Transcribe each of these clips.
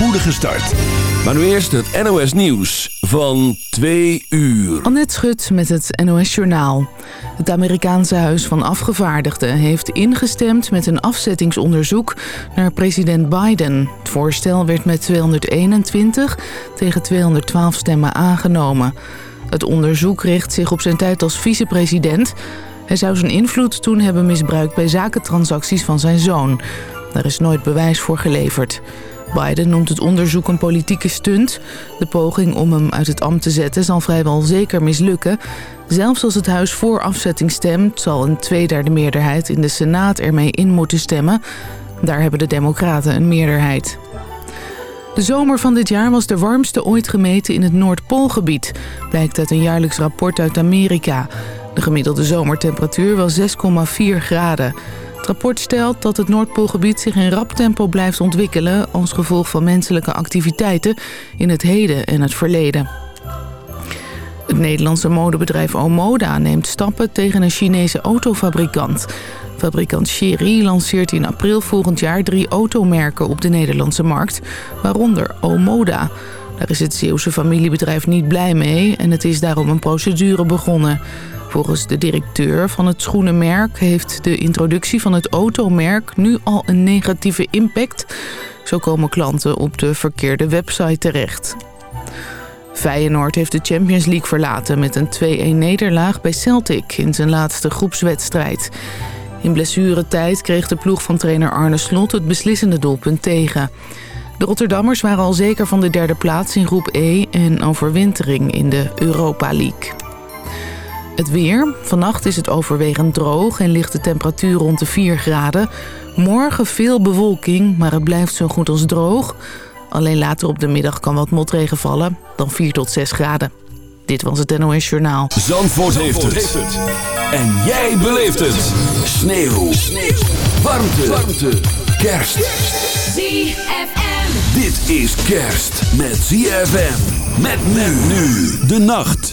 spoedige start. Maar nu eerst het NOS Nieuws van 2 uur. Annette Schut met het NOS Journaal. Het Amerikaanse Huis van Afgevaardigden heeft ingestemd met een afzettingsonderzoek naar president Biden. Het voorstel werd met 221 tegen 212 stemmen aangenomen. Het onderzoek richt zich op zijn tijd als vicepresident. Hij zou zijn invloed toen hebben misbruikt bij zakentransacties van zijn zoon. Daar is nooit bewijs voor geleverd. Biden noemt het onderzoek een politieke stunt. De poging om hem uit het ambt te zetten zal vrijwel zeker mislukken. Zelfs als het huis voor afzetting stemt... zal een tweederde meerderheid in de Senaat ermee in moeten stemmen. Daar hebben de democraten een meerderheid. De zomer van dit jaar was de warmste ooit gemeten in het Noordpoolgebied... blijkt uit een jaarlijks rapport uit Amerika. De gemiddelde zomertemperatuur was 6,4 graden... Het rapport stelt dat het Noordpoolgebied zich in rap tempo blijft ontwikkelen... als gevolg van menselijke activiteiten in het heden en het verleden. Het Nederlandse modebedrijf Omoda neemt stappen tegen een Chinese autofabrikant. Fabrikant Chery lanceert in april volgend jaar drie automerken op de Nederlandse markt, waaronder Omoda. Daar is het Zeeuwse familiebedrijf niet blij mee en het is daarom een procedure begonnen. Volgens de directeur van het schoenenmerk heeft de introductie van het automerk nu al een negatieve impact. Zo komen klanten op de verkeerde website terecht. Feyenoord heeft de Champions League verlaten met een 2-1 nederlaag bij Celtic in zijn laatste groepswedstrijd. In blessuretijd kreeg de ploeg van trainer Arne Slot het beslissende doelpunt tegen. De Rotterdammers waren al zeker van de derde plaats in groep E en overwintering in de Europa League. Het weer. Vannacht is het overwegend droog en ligt de temperatuur rond de 4 graden. Morgen veel bewolking, maar het blijft zo goed als droog. Alleen later op de middag kan wat motregen vallen, dan 4 tot 6 graden. Dit was het NOS Journaal. Zandvoort, heeft, het. En jij beleeft het. Sneeuw. Sneeuw. Warmte. Warmte. Kerst. ZFM. Dit is kerst met ZFM. Met men nu de nacht.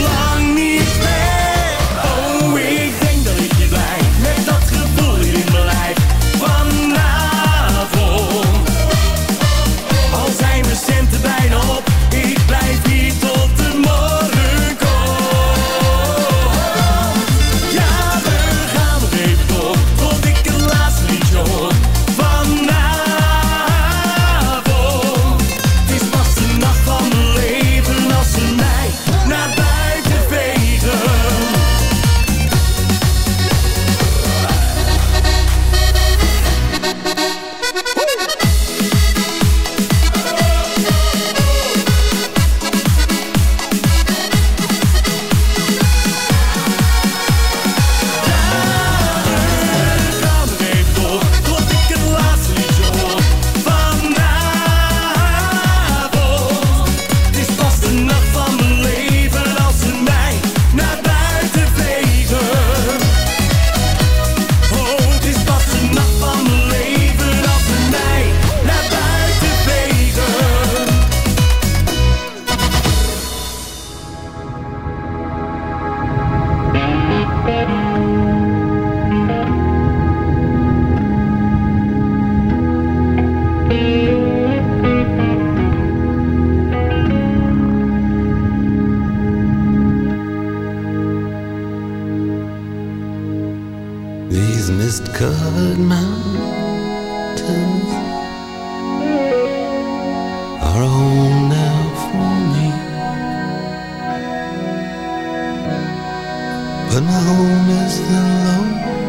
Love is the lowlands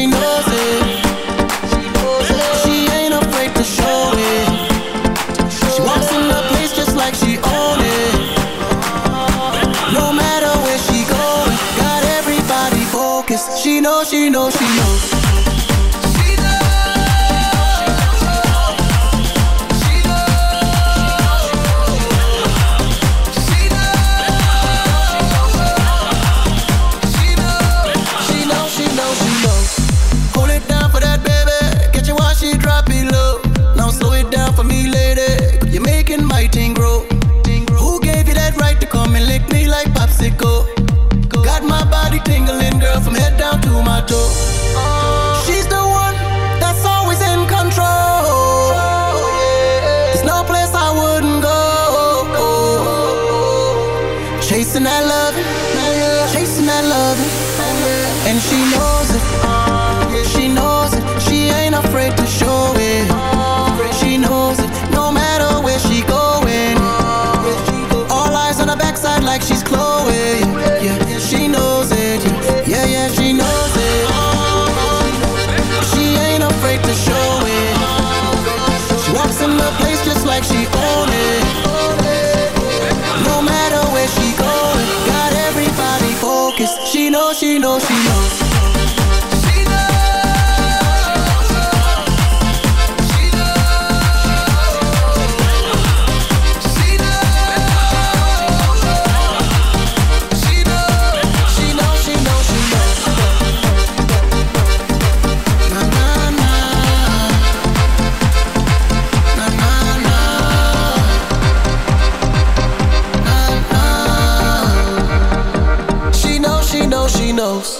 she knows knows,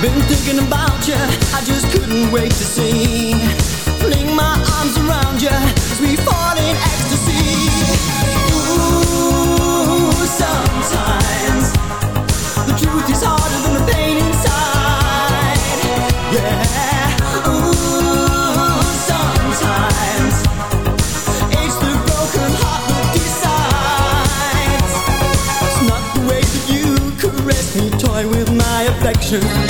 Been thinking about you, I just couldn't wait to see. Fling my arms around you as we fall in ecstasy. Ooh, sometimes the truth is harder than the pain inside. Yeah. Ooh, sometimes it's the broken heart that decides. It's not the way that you caress me, toy with my affection.